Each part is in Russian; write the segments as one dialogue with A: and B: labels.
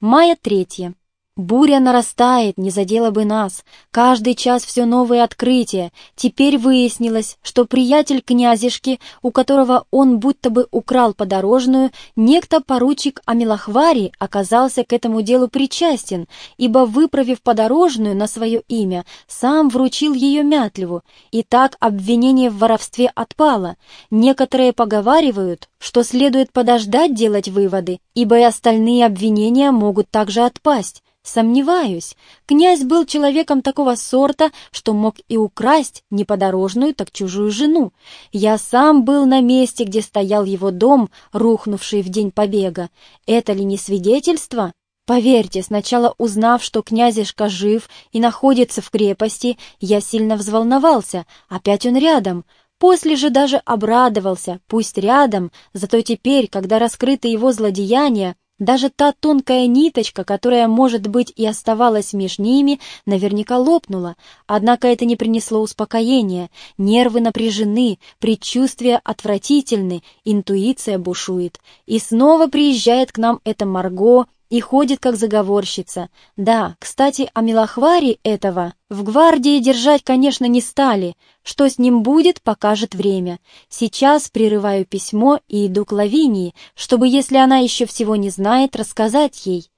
A: Мая третье. Буря нарастает, не задела бы нас. Каждый час все новые открытия. Теперь выяснилось, что приятель князешки, у которого он будто бы украл подорожную, некто поручик Амилахвари оказался к этому делу причастен, ибо, выправив подорожную на свое имя, сам вручил ее Мятлеву. И так обвинение в воровстве отпало. Некоторые поговаривают, что следует подождать делать выводы, ибо и остальные обвинения могут также отпасть. Сомневаюсь, князь был человеком такого сорта, что мог и украсть не подорожную, так чужую жену. Я сам был на месте, где стоял его дом, рухнувший в день побега. Это ли не свидетельство? Поверьте, сначала узнав, что князешка жив и находится в крепости, я сильно взволновался. Опять он рядом. После же даже обрадовался, пусть рядом, зато теперь, когда раскрыты его злодеяния, даже та тонкая ниточка, которая, может быть, и оставалась между ними, наверняка лопнула. Однако это не принесло успокоения. Нервы напряжены, предчувствия отвратительны, интуиция бушует. И снова приезжает к нам эта Марго, и ходит как заговорщица. Да, кстати, о Милохваре этого в гвардии держать, конечно, не стали. Что с ним будет, покажет время. Сейчас прерываю письмо и иду к Лавинии, чтобы, если она еще всего не знает, рассказать ей.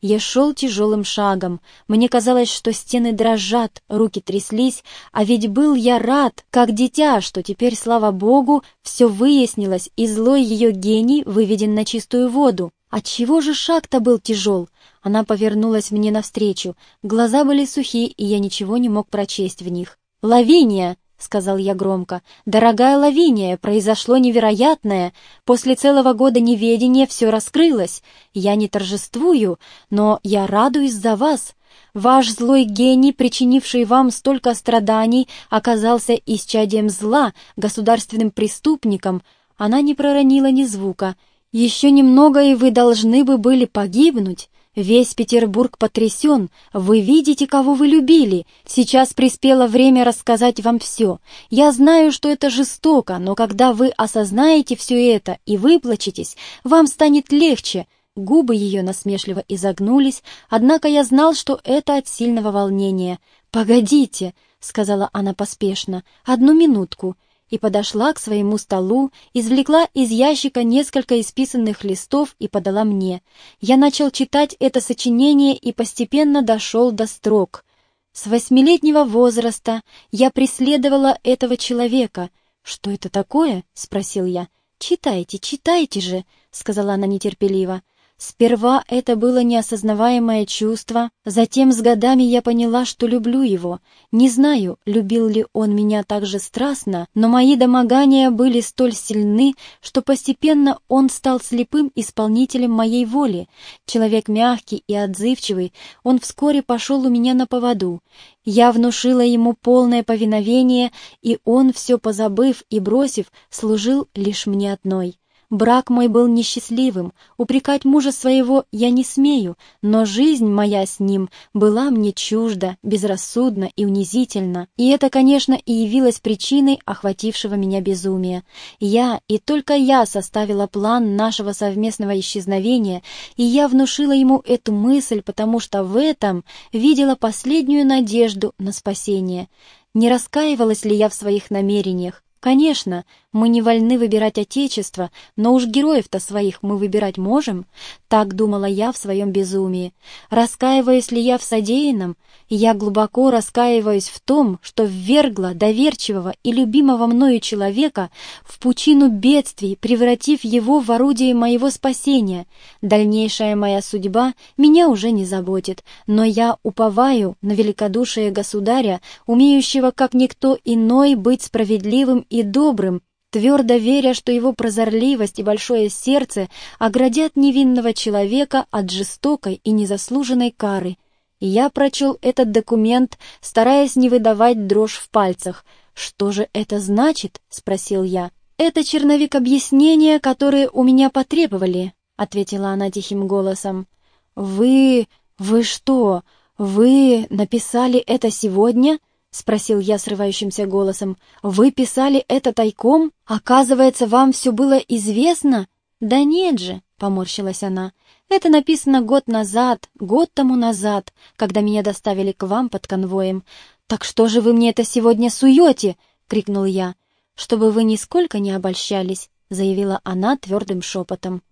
A: Я шел тяжелым шагом. Мне казалось, что стены дрожат, руки тряслись, а ведь был я рад, как дитя, что теперь, слава богу, все выяснилось, и злой ее гений выведен на чистую воду. Отчего же шаг-то был тяжел? Она повернулась мне навстречу. Глаза были сухие, и я ничего не мог прочесть в них. «Лавиния!» — сказал я громко. «Дорогая Лавиния, произошло невероятное. После целого года неведения все раскрылось. Я не торжествую, но я радуюсь за вас. Ваш злой гений, причинивший вам столько страданий, оказался исчадием зла, государственным преступником». Она не проронила ни звука — еще немного, и вы должны бы были погибнуть. Весь Петербург потрясен. Вы видите, кого вы любили. Сейчас приспело время рассказать вам все. Я знаю, что это жестоко, но когда вы осознаете все это и выплачетесь, вам станет легче. Губы ее насмешливо изогнулись, однако я знал, что это от сильного волнения. «Погодите», — сказала она поспешно, — «одну минутку» и подошла к своему столу, извлекла из ящика несколько исписанных листов и подала мне. Я начал читать это сочинение и постепенно дошел до строк. С восьмилетнего возраста я преследовала этого человека. «Что это такое?» — спросил я. «Читайте, читайте же», — сказала она нетерпеливо. Сперва это было неосознаваемое чувство, затем с годами я поняла, что люблю его. Не знаю, любил ли он меня так же страстно, но мои домогания были столь сильны, что постепенно он стал слепым исполнителем моей воли. Человек мягкий и отзывчивый, он вскоре пошел у меня на поводу. Я внушила ему полное повиновение, и он, все позабыв и бросив, служил лишь мне одной. Брак мой был несчастливым, упрекать мужа своего я не смею, но жизнь моя с ним была мне чужда, безрассудна и унизительна, и это, конечно, и явилось причиной охватившего меня безумия. Я и только я составила план нашего совместного исчезновения, и я внушила ему эту мысль, потому что в этом видела последнюю надежду на спасение. Не раскаивалась ли я в своих намерениях? Конечно, мы не вольны выбирать отечество, но уж героев-то своих мы выбирать можем. Так думала я в своем безумии. Раскаиваюсь ли я в содеянном? Я глубоко раскаиваюсь в том, что ввергла доверчивого и любимого мною человека в пучину бедствий, превратив его в орудие моего спасения. Дальнейшая моя судьба меня уже не заботит, но я уповаю на великодушие государя, умеющего, как никто иной, быть справедливым и добрым, твердо веря, что его прозорливость и большое сердце оградят невинного человека от жестокой и незаслуженной кары. И я прочел этот документ, стараясь не выдавать дрожь в пальцах. «Что же это значит?» — спросил я. «Это черновик объяснения, которые у меня потребовали», — ответила она тихим голосом. «Вы... вы что, вы написали это сегодня?» — спросил я срывающимся голосом. «Вы писали это тайком? Оказывается, вам все было известно?» «Да нет же», — поморщилась она. Это написано год назад, год тому назад, когда меня доставили к вам под конвоем. Так что же вы мне это сегодня суете?» — крикнул я. «Чтобы вы нисколько не обольщались», — заявила она твердым шепотом.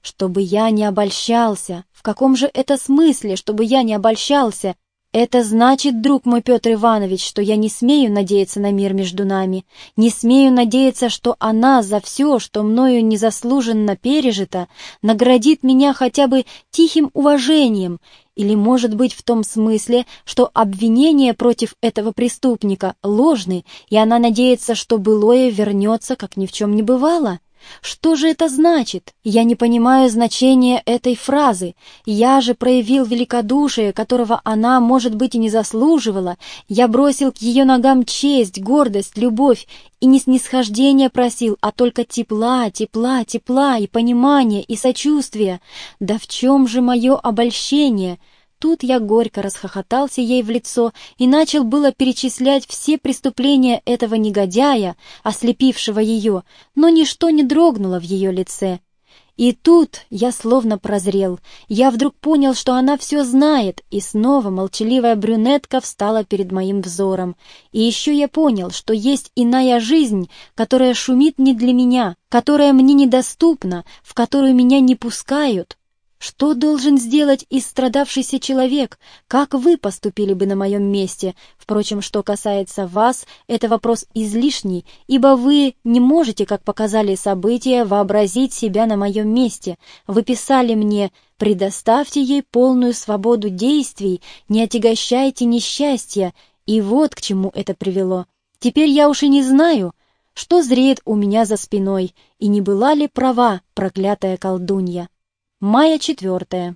A: «Чтобы я не обольщался! В каком же это смысле, чтобы я не обольщался? Это значит, друг мой Петр Иванович, что я не смею надеяться на мир между нами, не смею надеяться, что она за все, что мною незаслуженно пережито, наградит меня хотя бы тихим уважением, или, может быть, в том смысле, что обвинение против этого преступника ложны, и она надеется, что былое вернется, как ни в чем не бывало? Что же это значит? Я не понимаю значения этой фразы. Я же проявил великодушие, которого она, может быть, и не заслуживала. Я бросил к ее ногам честь, гордость, любовь и не снисхождение просил, а только тепла, тепла, тепла и понимания, и сочувствия. Да в чем же мое обольщение?» Тут я горько расхохотался ей в лицо и начал было перечислять все преступления этого негодяя, ослепившего ее, но ничто не дрогнуло в ее лице. И тут я словно прозрел. Я вдруг понял, что она все знает, и снова молчаливая брюнетка встала перед моим взором. И еще я понял, что есть иная жизнь, которая шумит не для меня, которая мне недоступна, в которую меня не пускают, что должен сделать истрадавшийся человек? Как вы поступили бы на моем месте? Впрочем, что касается вас, это вопрос излишний, ибо вы не можете, как показали события, вообразить себя на моем месте. Вы писали мне «Предоставьте ей полную свободу действий, не отягощайте несчастья», и вот к чему это привело. Теперь я уж и не знаю, что зреет у меня за спиной, и не была ли права проклятая колдунья. Мая четвертая.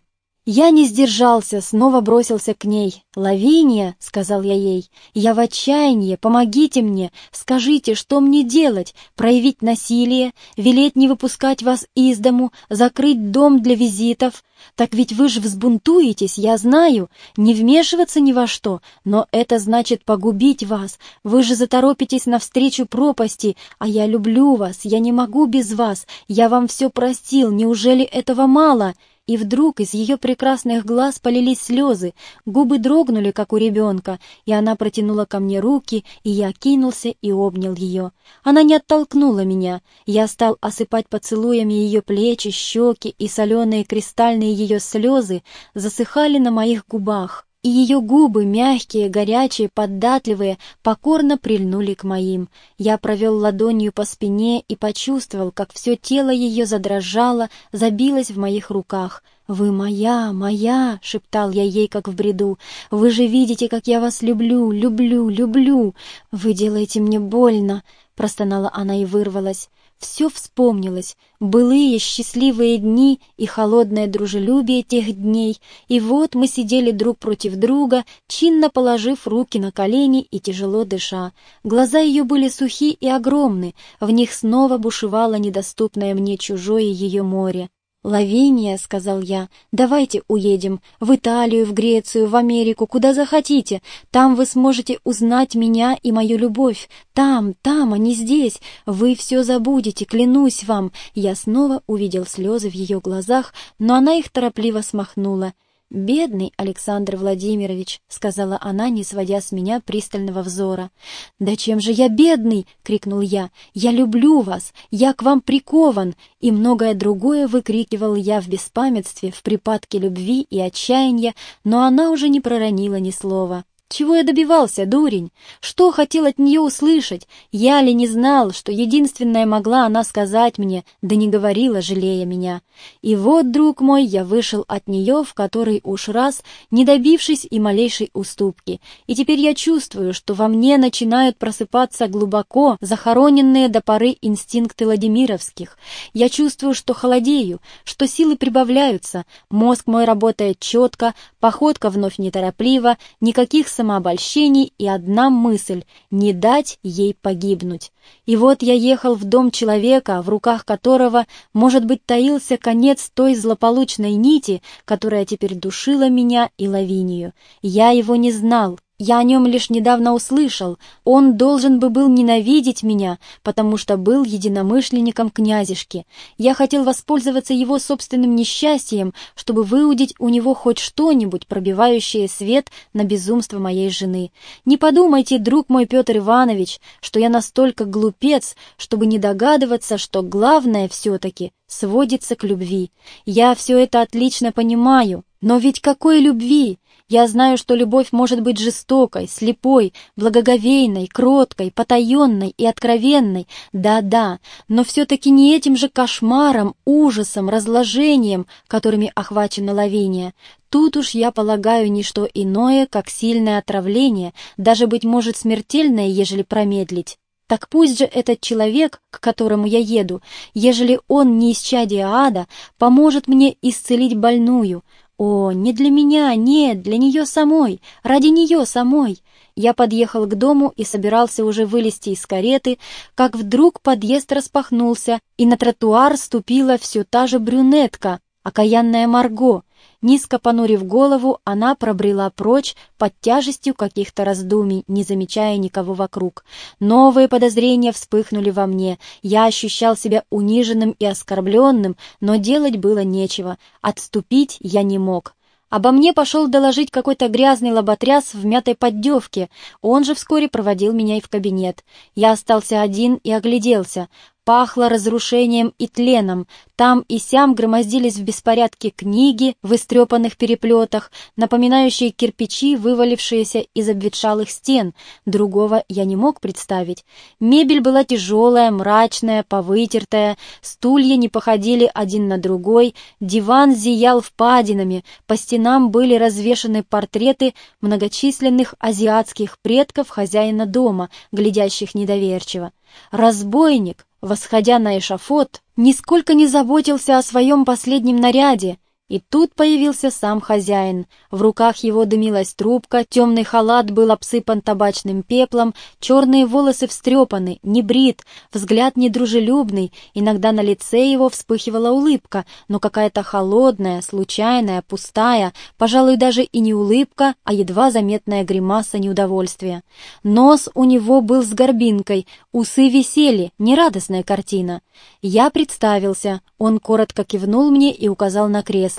A: Я не сдержался, снова бросился к ней. «Лавиния», — сказал я ей, — «я в отчаянии, помогите мне, скажите, что мне делать? Проявить насилие, велеть не выпускать вас из дому, закрыть дом для визитов? Так ведь вы же взбунтуетесь, я знаю, не вмешиваться ни во что, но это значит погубить вас. Вы же заторопитесь навстречу пропасти, а я люблю вас, я не могу без вас, я вам все простил, неужели этого мало?» И вдруг из ее прекрасных глаз полились слезы, губы дрогнули, как у ребенка, и она протянула ко мне руки, и я кинулся и обнял ее. Она не оттолкнула меня. Я стал осыпать поцелуями ее плечи, щеки, и соленые кристальные ее слезы засыхали на моих губах и ее губы, мягкие, горячие, податливые, покорно прильнули к моим. Я провел ладонью по спине и почувствовал, как все тело ее задрожало, забилось в моих руках. «Вы моя, моя!» — шептал я ей, как в бреду. «Вы же видите, как я вас люблю, люблю, люблю! Вы делаете мне больно!» — простонала она и вырвалась. Все вспомнилось, былые счастливые дни и холодное дружелюбие тех дней, и вот мы сидели друг против друга, чинно положив руки на колени и тяжело дыша. Глаза ее были сухи и огромны, в них снова бушевало недоступное мне чужое ее море. «Лавиния», — сказал я, — «давайте уедем в Италию, в Грецию, в Америку, куда захотите. Там вы сможете узнать меня и мою любовь. Там, там, а не здесь. Вы все забудете, клянусь вам». Я снова увидел слезы в ее глазах, но она их торопливо смахнула. «Бедный Александр Владимирович», — сказала она, не сводя с меня пристального взора. «Да чем же я бедный?» — крикнул я. «Я люблю вас, я к вам прикован!» И многое другое выкрикивал я в беспамятстве, в припадке любви и отчаяния, но она уже не проронила ни слова. Чего я добивался, дурень? Что хотел от нее услышать? Я ли не знал, что единственное могла она сказать мне, да не говорила, жалея меня? И вот, друг мой, я вышел от нее в который уж раз, не добившись и малейшей уступки. И теперь я чувствую, что во мне начинают просыпаться глубоко захороненные до поры инстинкты Владимировских. Я чувствую, что холодею, что силы прибавляются, мозг мой работает четко, походка вновь нетороплива, никаких самообольщений и одна мысль — не дать ей погибнуть. И вот я ехал в дом человека, в руках которого, может быть, таился конец той злополучной нити, которая теперь душила меня и Лавинию. Я его не знал, Я о нем лишь недавно услышал. Он должен бы был ненавидеть меня, потому что был единомышленником князешки. Я хотел воспользоваться его собственным несчастьем, чтобы выудить у него хоть что-нибудь, пробивающее свет на безумство моей жены. Не подумайте, друг мой Петр Иванович, что я настолько глупец, чтобы не догадываться, что главное все-таки сводится к любви. Я все это отлично понимаю, но ведь какой любви? Я знаю, что любовь может быть жестокой, слепой, благоговейной, кроткой, потаенной и откровенной. Да-да, но все-таки не этим же кошмаром, ужасом, разложением, которыми охвачена Лавиния. Тут уж, я полагаю, не что иное, как сильное отравление, даже, быть может, смертельное, ежели промедлить. Так пусть же этот человек, к которому я еду, ежели он не из чадия ада, поможет мне исцелить больную, о, не для меня, нет, для нее самой, ради нее самой. Я подъехал к дому и собирался уже вылезти из кареты, как вдруг подъезд распахнулся, и на тротуар ступила все та же брюнетка, окаянная Марго. Низко понурив голову, она пробрела прочь под тяжестью каких-то раздумий, не замечая никого вокруг. Новые подозрения вспыхнули во мне. Я ощущал себя униженным и оскорбленным, но делать было нечего. Отступить я не мог. Обо мне пошел доложить какой-то грязный лоботряс в мятой поддевке. Он же вскоре проводил меня и в кабинет. Я остался один и огляделся. Пахло разрушением и тленом. Там и сям громоздились в беспорядке книги в истрепанных переплетах, напоминающие кирпичи, вывалившиеся из обветшалых стен. Другого я не мог представить. Мебель была тяжелая, мрачная, повытертая, стулья не походили один на другой, диван зиял впадинами, по стенам были развешаны портреты многочисленных азиатских предков хозяина дома, глядящих недоверчиво. Разбойник, восходя на эшафот, нисколько не заботился о своем последнем наряде, и тут появился сам хозяин. В руках его дымилась трубка, темный халат был обсыпан табачным пеплом, черные волосы встрепаны, не брит, взгляд недружелюбный, иногда на лице его вспыхивала улыбка, но какая-то холодная, случайная, пустая, пожалуй, даже и не улыбка, а едва заметная гримаса неудовольствия. Нос у него был с горбинкой, усы висели, нерадостная картина. Я представился, он коротко кивнул мне и указал на кресло.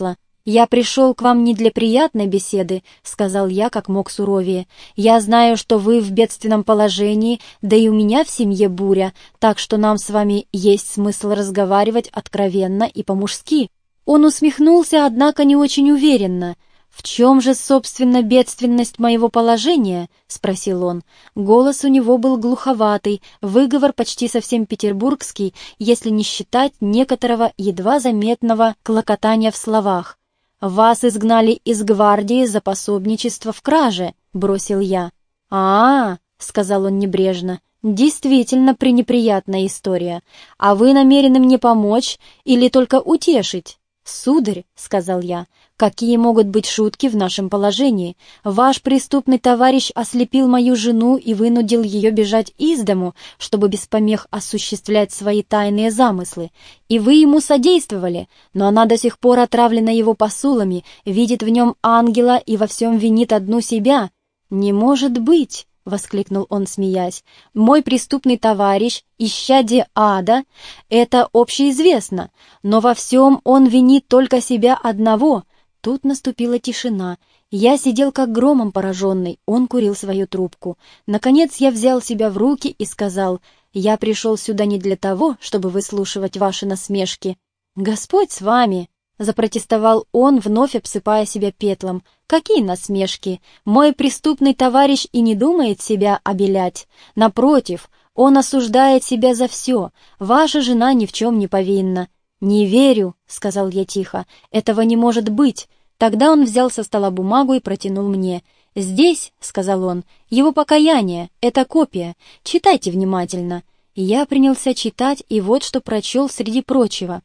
A: «Я пришел к вам не для приятной беседы», — сказал я как мог суровее. «Я знаю, что вы в бедственном положении, да и у меня в семье буря, так что нам с вами есть смысл разговаривать откровенно и по-мужски». Он усмехнулся, однако не очень уверенно. «В чем же, собственно, бедственность моего положения?» — спросил он. Голос у него был глуховатый, выговор почти совсем петербургский, если не считать некоторого едва заметного клокотания в словах. «Вас изгнали из гвардии за пособничество в краже», — бросил я. а, -а, -а сказал он небрежно, — «действительно пренеприятная история. А вы намерены мне помочь или только утешить?» «Сударь», — сказал я, — «какие могут быть шутки в нашем положении? Ваш преступный товарищ ослепил мою жену и вынудил ее бежать из дому, чтобы без помех осуществлять свои тайные замыслы. И вы ему содействовали, но она до сих пор отравлена его посулами, видит в нем ангела и во всем винит одну себя. Не может быть!» — воскликнул он, смеясь. «Мой преступный товарищ, исчадие ада, это общеизвестно, но во всем он винит только себя одного». Тут наступила тишина. Я сидел как громом пораженный, он курил свою трубку. Наконец я взял себя в руки и сказал, «Я пришел сюда не для того, чтобы выслушивать ваши насмешки. Господь с вами!» Запротестовал он, вновь обсыпая себя петлом. «Какие насмешки! Мой преступный товарищ и не думает себя обелять. Напротив, он осуждает себя за все. Ваша жена ни в чем не повинна». «Не верю», — сказал я тихо. «Этого не может быть». Тогда он взял со стола бумагу и протянул мне. «Здесь», — сказал он, — «его покаяние, это копия. Читайте внимательно». Я принялся читать, и вот что прочел среди прочего.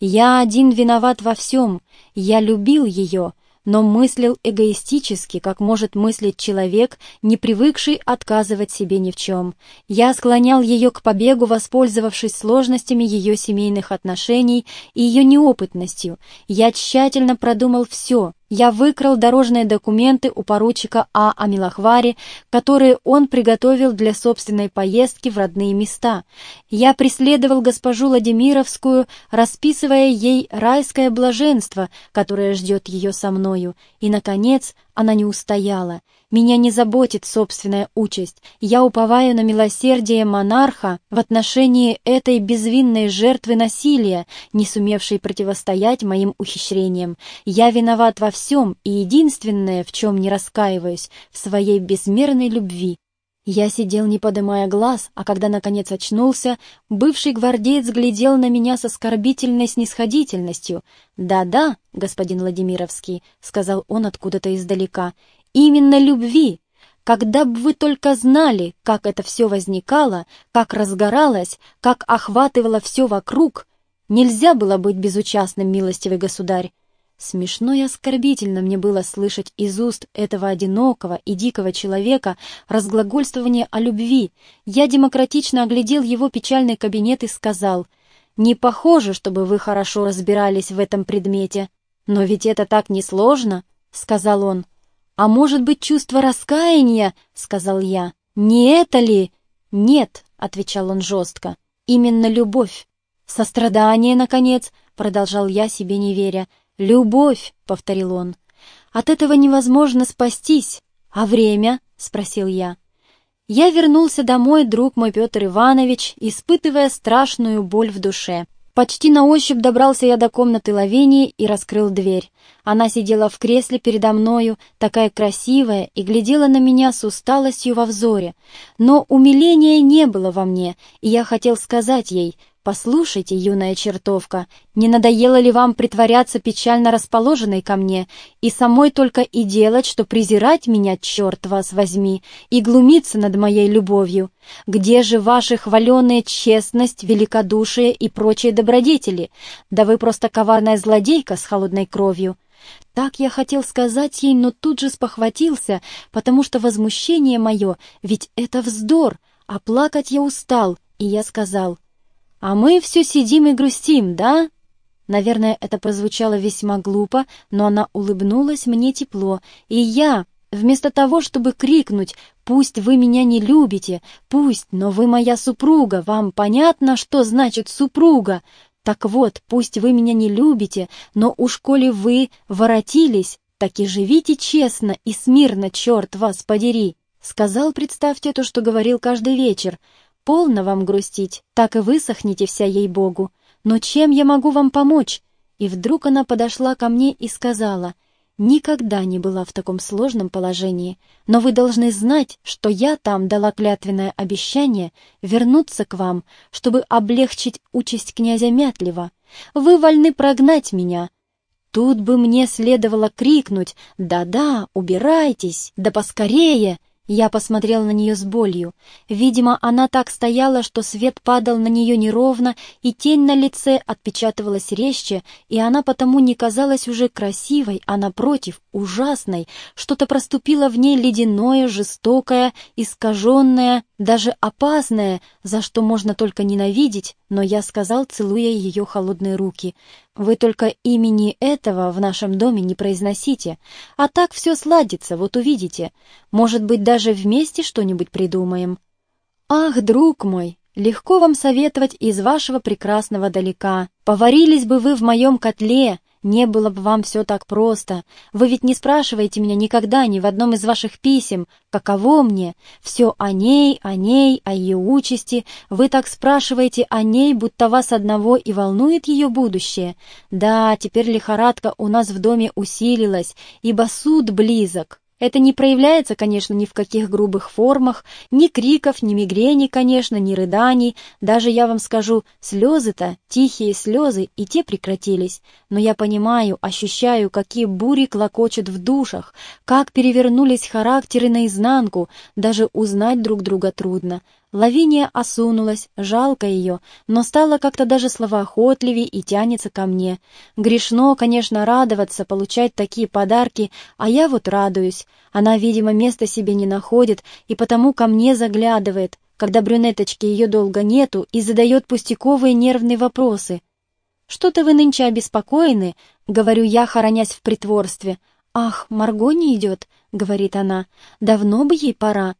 A: Я один виноват во всем. Я любил ее, но мыслил эгоистически, как может мыслить человек, не привыкший отказывать себе ни в чем. Я склонял ее к побегу, воспользовавшись сложностями ее семейных отношений и ее неопытностью. Я тщательно продумал все, я выкрал дорожные документы у поручика А. Амилахвари, которые он приготовил для собственной поездки в родные места. Я преследовал госпожу Владимировскую, расписывая ей райское блаженство, которое ждет ее со мною, и, наконец, она не устояла. Меня не заботит собственная участь. Я уповаю на милосердие монарха в отношении этой безвинной жертвы насилия, не сумевшей противостоять моим ухищрениям. Я виноват во всем, и единственное, в чем не раскаиваюсь, в своей безмерной любви. Я сидел, не подымая глаз, а когда, наконец, очнулся, бывший гвардеец глядел на меня с оскорбительной снисходительностью. «Да-да, господин Владимировский», — сказал он откуда-то издалека, — «именно любви. Когда бы вы только знали, как это все возникало, как разгоралось, как охватывало все вокруг, нельзя было быть безучастным, милостивый государь. Смешно и оскорбительно мне было слышать из уст этого одинокого и дикого человека разглагольствование о любви. Я демократично оглядел его печальный кабинет и сказал, «Не похоже, чтобы вы хорошо разбирались в этом предмете. Но ведь это так несложно», — сказал он. «А может быть, чувство раскаяния?» — сказал я. «Не это ли?» «Нет», — отвечал он жестко, — «именно любовь». «Сострадание, наконец», — продолжал я себе не веря, — «Любовь», — повторил он. «От этого невозможно спастись. А время?» — спросил я. Я вернулся домой, друг мой Петр Иванович, испытывая страшную боль в душе. Почти на ощупь добрался я до комнаты Лавении и раскрыл дверь. Она сидела в кресле передо мною, такая красивая, и глядела на меня с усталостью во взоре. Но умиления не было во мне, и я хотел сказать ей — «Послушайте, юная чертовка, не надоело ли вам притворяться печально расположенной ко мне и самой только и делать, что презирать меня, черт вас возьми, и глумиться над моей любовью? Где же ваши хваленые честность, великодушие и прочие добродетели? Да вы просто коварная злодейка с холодной кровью». Так я хотел сказать ей, но тут же спохватился, потому что возмущение мое, ведь это вздор, а плакать я устал, и я сказал, «А мы все сидим и грустим, да?» Наверное, это прозвучало весьма глупо, но она улыбнулась мне тепло, и я, вместо того, чтобы крикнуть «Пусть вы меня не любите, пусть, но вы моя супруга, вам понятно, что значит супруга?» Так вот, пусть вы меня не любите, но уж коли вы воротились, так и живите честно и смирно, черт вас подери!» Сказал, представьте то, что говорил каждый вечер. Полно вам грустить, так и высохните вся ей-богу. Но чем я могу вам помочь?» И вдруг она подошла ко мне и сказала, «Никогда не была в таком сложном положении, но вы должны знать, что я там дала клятвенное обещание вернуться к вам, чтобы облегчить участь князя Мятлева. Вы вольны прогнать меня». Тут бы мне следовало крикнуть «Да-да, убирайтесь, да поскорее!» Я посмотрел на нее с болью. Видимо, она так стояла, что свет падал на нее неровно, и тень на лице отпечатывалась резче, и она потому не казалась уже красивой, а напротив, ужасной. Что-то проступило в ней ледяное, жестокое, искаженное, даже опасное, за что можно только ненавидеть, но я сказал, целуя ее холодные руки. «Вы только имени этого в нашем доме не произносите, а так все сладится, вот увидите. Может быть, даже вместе что-нибудь придумаем». «Ах, друг мой, легко вам советовать из вашего прекрасного далека. Поварились бы вы в моем котле, не было бы вам все так просто. Вы ведь не спрашиваете меня никогда ни в одном из ваших писем, каково мне. Все о ней, о ней, о ее участи. Вы так спрашиваете о ней, будто вас одного и волнует ее будущее. Да, теперь лихорадка у нас в доме усилилась, ибо суд близок. Это не проявляется, конечно, ни в каких грубых формах, ни криков, ни мигрени, конечно, ни рыданий. Даже я вам скажу, слезы-то, тихие слезы, и те прекратились. Но я понимаю, ощущаю, какие бури клокочут в душах, как перевернулись характеры наизнанку, даже узнать друг друга трудно. Лавиния осунулась, жалко ее, но стала как-то даже словоохотливей и тянется ко мне. Грешно, конечно, радоваться, получать такие подарки, а я вот радуюсь. Она, видимо, места себе не находит и потому ко мне заглядывает, когда брюнеточки ее долго нету и задает пустяковые нервные вопросы. «Что-то вы нынче обеспокоены?» — говорю я, хоронясь в притворстве. «Ах, Марго не идет», — говорит она, — «давно бы ей пора».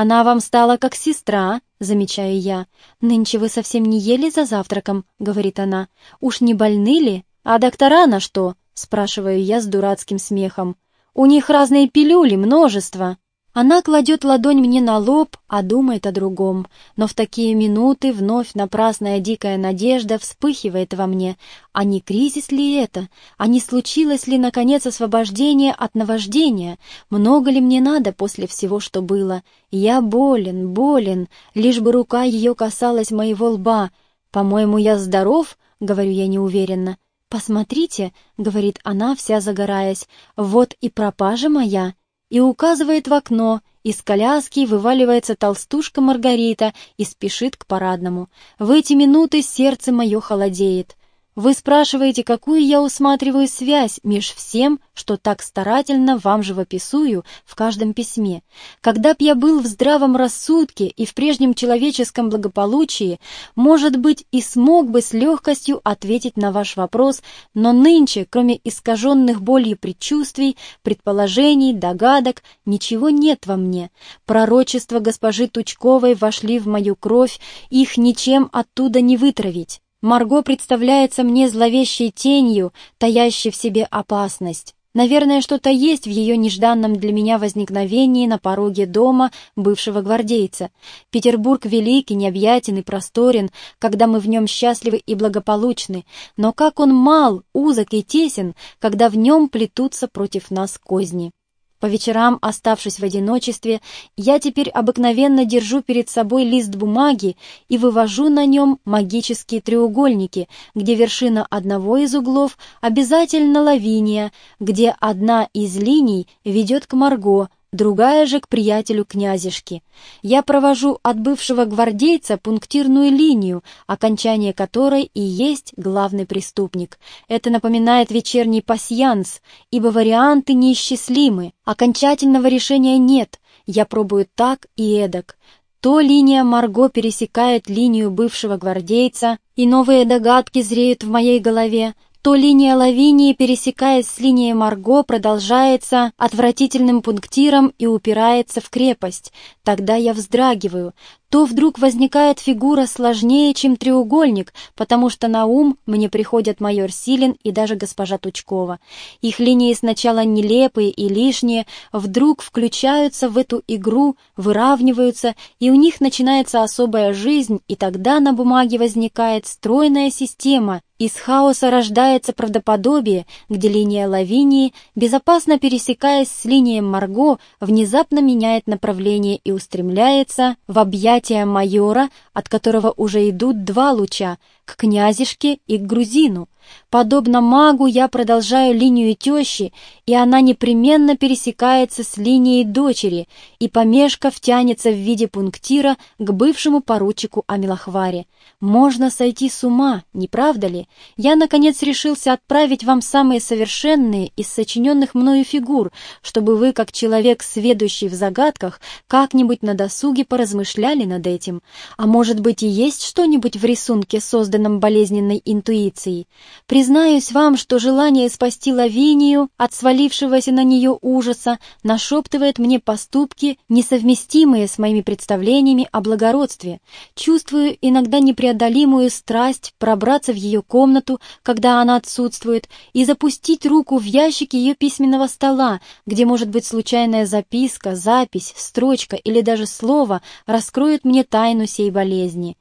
A: «Она вам стала как сестра», — замечаю я. «Нынче вы совсем не ели за завтраком», — говорит она. «Уж не больны ли? А доктора на что?» — спрашиваю я с дурацким смехом. «У них разные пилюли, множество». Она кладет ладонь мне на лоб, а думает о другом. Но в такие минуты вновь напрасная дикая надежда вспыхивает во мне. А не кризис ли это? А не случилось ли, наконец, освобождение от наваждения? Много ли мне надо после всего, что было? Я болен, болен, лишь бы рука ее касалась моего лба. «По-моему, я здоров?» — говорю я неуверенно. «Посмотрите», — говорит она, вся загораясь, — «вот и пропажа моя» и указывает в окно, из коляски вываливается толстушка Маргарита и спешит к парадному. В эти минуты сердце мое холодеет. Вы спрашиваете, какую я усматриваю связь меж всем, что так старательно вам живописую в каждом письме. Когда б я был в здравом рассудке и в прежнем человеческом благополучии, может быть, и смог бы с легкостью ответить на ваш вопрос, но нынче, кроме искаженных болью предчувствий, предположений, догадок, ничего нет во мне. Пророчества госпожи Тучковой вошли в мою кровь, их ничем оттуда не вытравить. Марго представляется мне зловещей тенью, таящей в себе опасность. Наверное, что-то есть в ее нежданном для меня возникновении на пороге дома бывшего гвардейца. Петербург великий, необъятен и просторен, когда мы в нем счастливы и благополучны, но как он мал, узок и тесен, когда в нем плетутся против нас козни. По вечерам, оставшись в одиночестве, я теперь обыкновенно держу перед собой лист бумаги и вывожу на нем магические треугольники, где вершина одного из углов обязательно лавиния, где одна из линий ведет к Марго, другая же к приятелю князешки. Я провожу от бывшего гвардейца пунктирную линию, окончание которой и есть главный преступник. Это напоминает вечерний пасьянс, ибо варианты неисчислимы, окончательного решения нет, я пробую так и эдак. То линия Марго пересекает линию бывшего гвардейца, и новые догадки зреют в моей голове, то линия Лавинии, пересекаясь с линией Марго, продолжается отвратительным пунктиром и упирается в крепость. Тогда я вздрагиваю. То вдруг возникает фигура сложнее, чем треугольник, потому что на ум мне приходят майор Силин и даже госпожа Тучкова. Их линии сначала нелепые и лишние, вдруг включаются в эту игру, выравниваются, и у них начинается особая жизнь, и тогда на бумаге возникает стройная система, из хаоса рождается правдоподобие, где линия Лавинии, безопасно пересекаясь с линией Марго, внезапно меняет направление и устремляется в объятия майора, от которого уже идут два луча, к князешке и к грузину. Подобно магу я продолжаю линию тещи, и она непременно пересекается с линией дочери, и помешков тянется в виде пунктира к бывшему поручику Амилахваре. Можно сойти с ума, не правда ли? Я, наконец, решился отправить вам самые совершенные из сочиненных мною фигур, чтобы вы, как человек, сведущий в загадках, как-нибудь на досуге поразмышляли над этим. А может быть и есть что-нибудь в рисунке, созданном болезненной интуицией? Признаюсь вам, что желание спасти Лавинию от свалившегося на нее ужаса нашептывает мне поступки, несовместимые с моими представлениями о благородстве. Чувствую иногда непреодолимую страсть пробраться в ее комнату, когда она отсутствует, и запустить руку в ящик ее письменного стола, где, может быть, случайная записка, запись, строчка или даже слово раскроют мне тайну сей болезни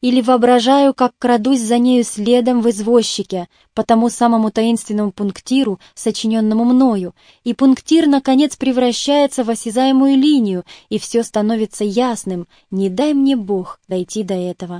A: или воображаю, как крадусь за нею следом в извозчике, по тому самому таинственному пунктиру, сочиненному мною, и пунктир, наконец, превращается в осязаемую линию, и все становится ясным, не дай мне Бог дойти до этого.